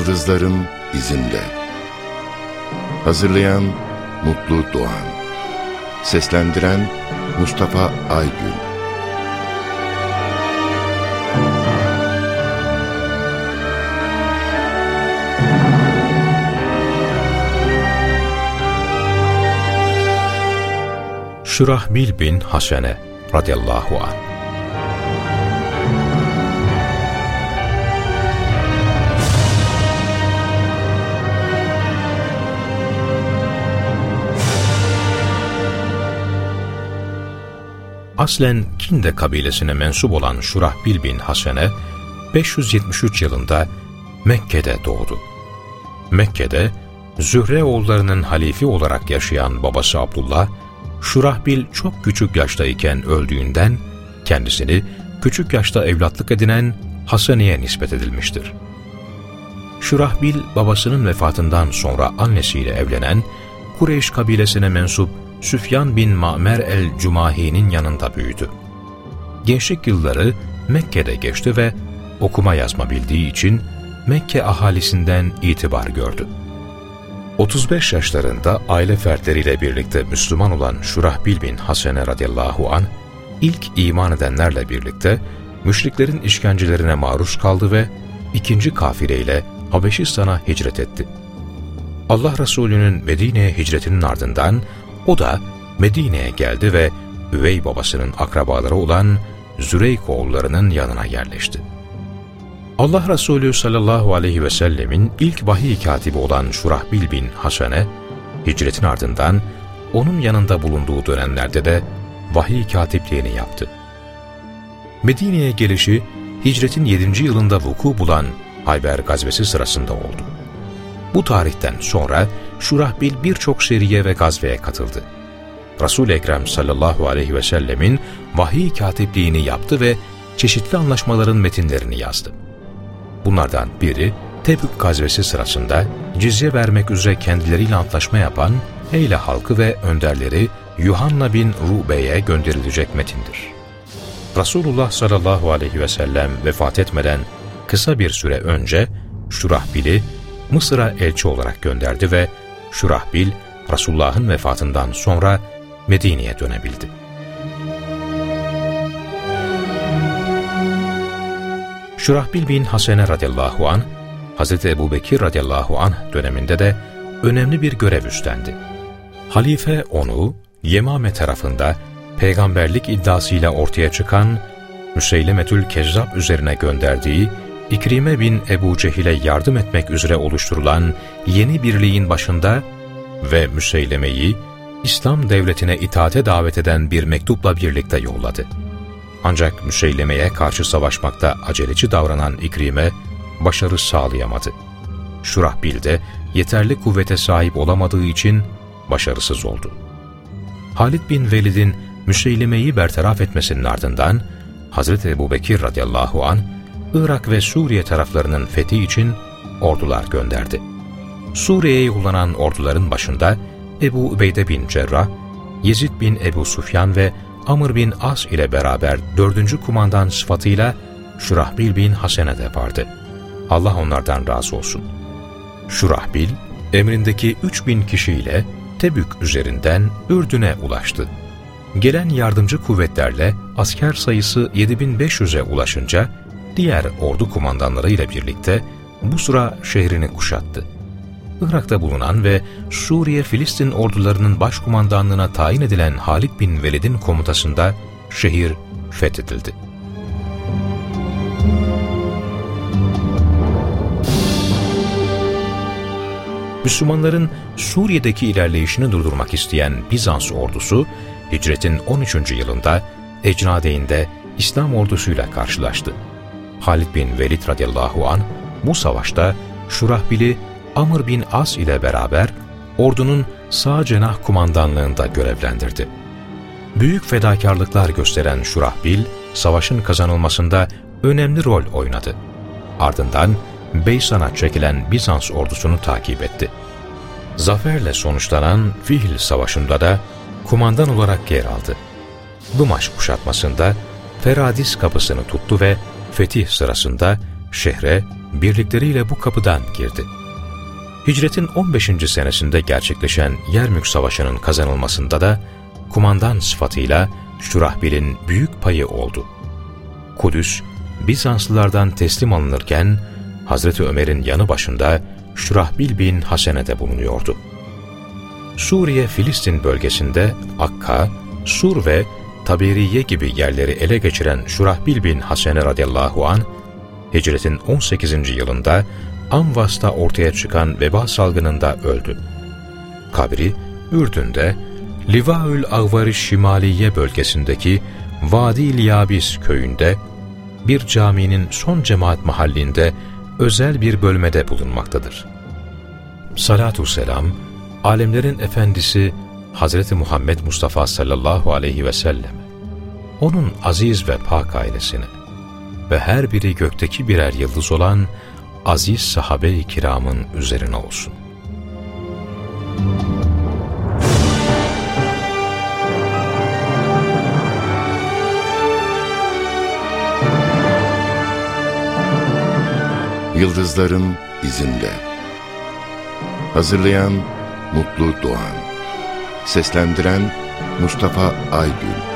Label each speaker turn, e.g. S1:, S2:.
S1: Yıldızların izinde. Hazırlayan Mutlu Doğan. Seslendiren Mustafa Aygün.
S2: Şurahbil bin Hasene radıyallahu anh Aslen Kinde kabilesine mensup olan Şurahbil bin Hasene, 573 yılında Mekke'de doğdu. Mekke'de Zühre oğullarının halifi olarak yaşayan babası Abdullah, Şurahbil çok küçük yaştayken öldüğünden kendisini küçük yaşta evlatlık edinen Hasani'ye nispet edilmiştir. Şurahbil babasının vefatından sonra annesiyle evlenen Kureyş kabilesine mensup Süfyan bin Ma'mer el-Cumahi'nin yanında büyüdü. Gençlik yılları Mekke'de geçti ve okuma yazma bildiği için Mekke ahalisinden itibar gördü. 35 yaşlarında aile fertleriyle birlikte Müslüman olan Şurahbil bin Hasene radıyallahu an ilk iman edenlerle birlikte müşriklerin işkencelerine maruz kaldı ve ikinci kafireyle Habeşistan'a hicret etti. Allah Resulü'nün Medine'ye hicretinin ardından o da Medine'ye geldi ve üvey babasının akrabaları olan Züreyk oğullarının yanına yerleşti. Allah Resulü sallallahu aleyhi ve sellemin ilk vahiy katibi olan Şurahbil bin Hasene, hicretin ardından onun yanında bulunduğu dönemlerde de vahiy katipliğini yaptı. Medine'ye gelişi hicretin 7. yılında vuku bulan Hayber gazvesi sırasında oldu. Bu tarihten sonra Şurahbil birçok seriye ve gazveye katıldı. Resul-i Ekrem sallallahu aleyhi ve sellemin vahiy katipliğini yaptı ve çeşitli anlaşmaların metinlerini yazdı. Bunlardan biri Tebük gazvesi sırasında cizye vermek üzere kendileriyle antlaşma yapan Eyle halkı ve önderleri Yuhanna bin Rube'ye gönderilecek metindir. Resulullah sallallahu aleyhi ve sellem vefat etmeden kısa bir süre önce Şurahbil'i Mısır'a elçi olarak gönderdi ve Şurahbil, Resulullah'ın vefatından sonra Medine'ye dönebildi. Şurahbil bin Hasene radıyallahu an, Hz. Ebu Bekir radıyallahu an döneminde de önemli bir görev üstlendi. Halife onu Yemame tarafında peygamberlik iddiasıyla ortaya çıkan Müseylemetül Kezzab üzerine gönderdiği İkrime bin Ebu Cehil'e yardım etmek üzere oluşturulan yeni birliğin başında ve Müseyleme'yi İslam devletine itaate davet eden bir mektupla birlikte yolladı. Ancak Müseyleme'ye karşı savaşmakta aceleci davranan İkrime başarı sağlayamadı. Şurahbil de yeterli kuvvete sahip olamadığı için başarısız oldu. Halid bin Velid'in Müseyleme'yi bertaraf etmesinin ardından Hz. Ebu Bekir radıyallahu an Irak ve Suriye taraflarının fethi için ordular gönderdi. Suriye'ye yollanan orduların başında Ebu Ubeyde bin Cerrah, Yezid bin Ebu Sufyan ve Amr bin As ile beraber dördüncü kumandan sıfatıyla Şurahbil bin Hasene de vardı. Allah onlardan razı olsun. Şurahbil, emrindeki 3000 kişiyle Tebük üzerinden Ürdün'e ulaştı. Gelen yardımcı kuvvetlerle asker sayısı 7500'e ulaşınca diğer ordu kumandanlarıyla birlikte bu sıra şehrini kuşattı. Irak'ta bulunan ve Suriye-Filistin ordularının başkumandanlığına tayin edilen Halid bin Velid'in komutasında şehir fethedildi. Müslümanların Suriye'deki ilerleyişini durdurmak isteyen Bizans ordusu, hicretin 13. yılında Ecnadeyn'de İslam ordusuyla karşılaştı. Halid bin Velid radıyallahu an bu savaşta Şurahbil'i Amr bin As ile beraber ordunun sağ cenah kumandanlığında görevlendirdi. Büyük fedakarlıklar gösteren Şurahbil, savaşın kazanılmasında önemli rol oynadı. Ardından Beysan'a çekilen Bizans ordusunu takip etti. Zaferle sonuçlanan Fihl Savaşı'nda da kumandan olarak yer aldı. Dumaş kuşatmasında Feradis kapısını tuttu ve fetih sırasında şehre birlikleriyle bu kapıdan girdi. Hicretin 15. senesinde gerçekleşen Yermük Savaşı'nın kazanılmasında da kumandan sıfatıyla Şurahbil'in büyük payı oldu. Kudüs, Bizanslılardan teslim alınırken Hazreti Ömer'in yanı başında Şurahbil bin Hasene'de bulunuyordu. Suriye-Filistin bölgesinde Akka, Sur ve Taberiye gibi yerleri ele geçiren Şurahbil bin Hasene radıyallahu an hicretin 18. yılında Amvas'ta ortaya çıkan veba salgınında öldü. Kabri, Ürdün'de Livaül Agvari Şimaliye bölgesindeki Vadi Yabis köyünde bir caminin son cemaat mahallinde özel bir bölmede bulunmaktadır. Salatu selam, alemlerin efendisi Hazreti Muhammed Mustafa sallallahu aleyhi ve sellem, onun aziz ve pak ailesine ve her biri gökteki birer yıldız olan aziz sahabe-i kiramın üzerine olsun.
S1: Yıldızların izinde. Hazırlayan Mutlu Doğan. Seslendiren Mustafa Aygün